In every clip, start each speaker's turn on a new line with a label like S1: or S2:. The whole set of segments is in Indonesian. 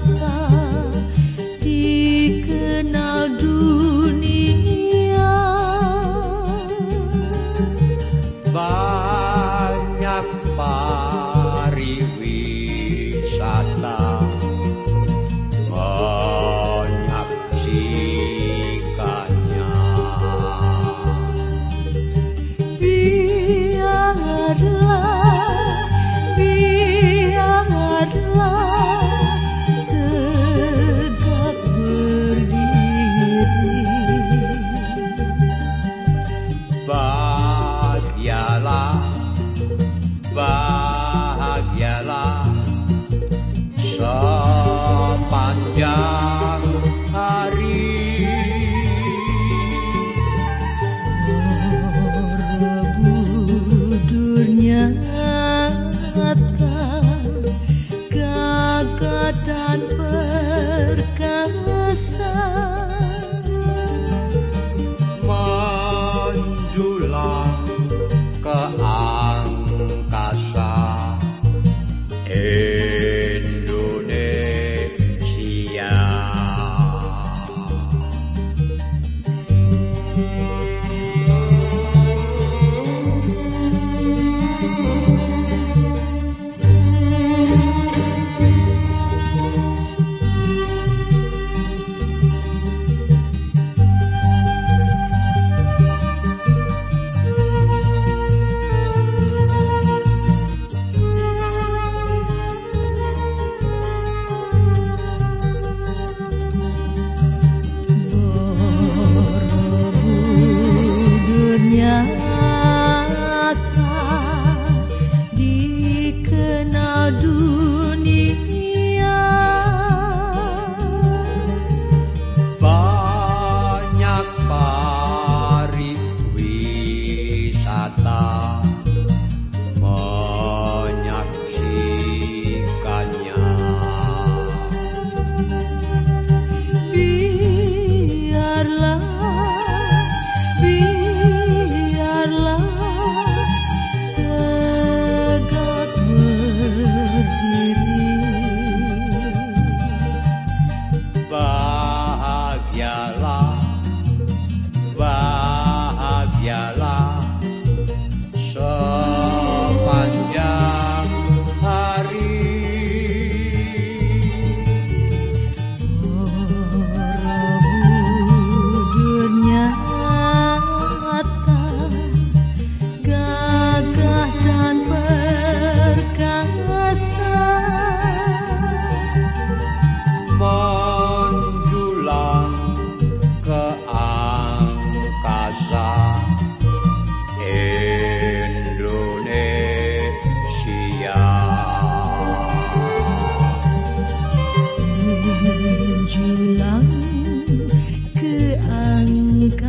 S1: 不得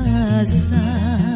S1: rasa.